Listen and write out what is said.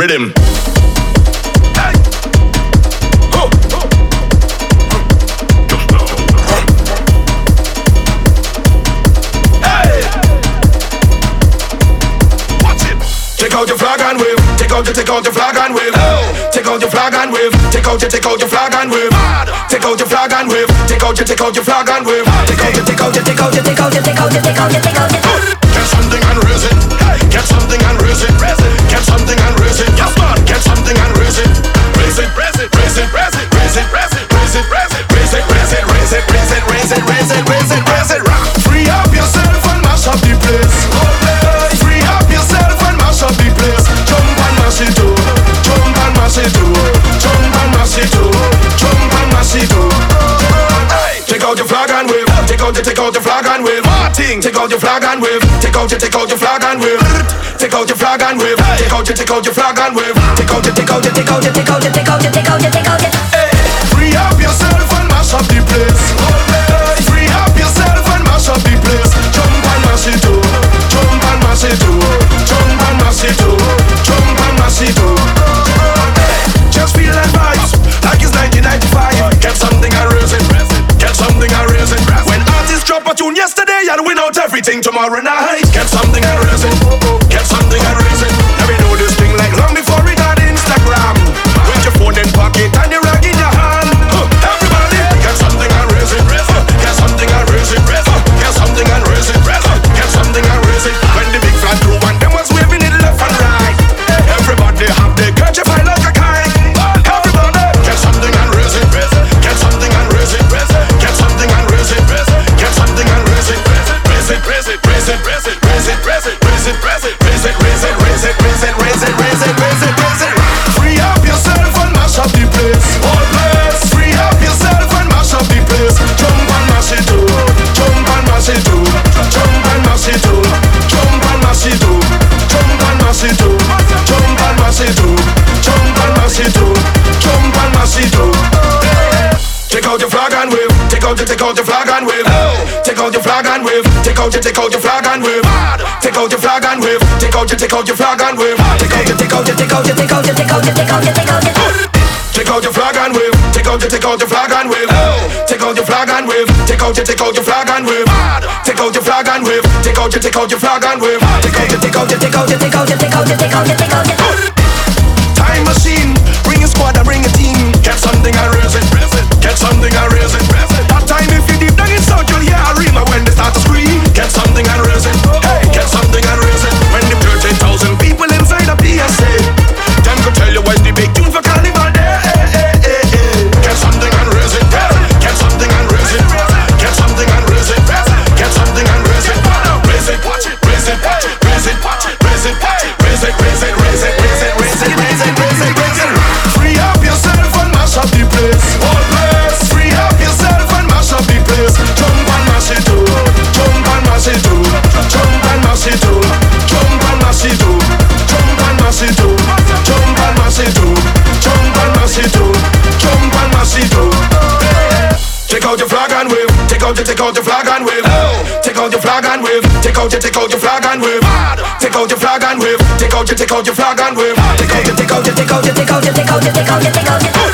Rhythm. Out your flag and wave. Take out your, take out your flag and wave. Take out your flag and wave. Take out your, take out your flag and wave. Take out your flag and wave. Take out your, take out your flag and wave. Take out your, take out your, take out your, take out your, take out your, take out your, take out your. Flag and wave. Take out your, take out your flag and wave. Martin. Take out your flag and wave. Take out your, take out your flag and wave. Take out your flag and wave. Take out your, take out your flag and wave. Take out your, take out your, take out your, take out your, take out your, take out your, take out your. thing tomorrow night. Get something. Out your flag and wave. Take out your, take out your flag and wave. Take out your flag and wave. Take out your, take out your flag and wave. Take out your flag and wave. Take out your, take out your flag and wave. Take out your, take out your, take out your, take out your, take out your, take out your, take out your. Take out your flag and wave. Take out your, take out your flag and wave. Take out your flag and wave. Take out your, take out your flag and wave. Take out your flag and wave. Take out your, take out your flag and wave. Take out your, take out your, take out your, take out your, take out your, take out your, take out your. Time machine, your flag and wave. Take out your, take out your flag and wave. Take out your flag and wave. Take out your, take out your flag and wave. Take out your flag and wave. Take out your, take out your flag and wave. Take out your, take out your, take out your, take out your, take out your, take out your, take out your.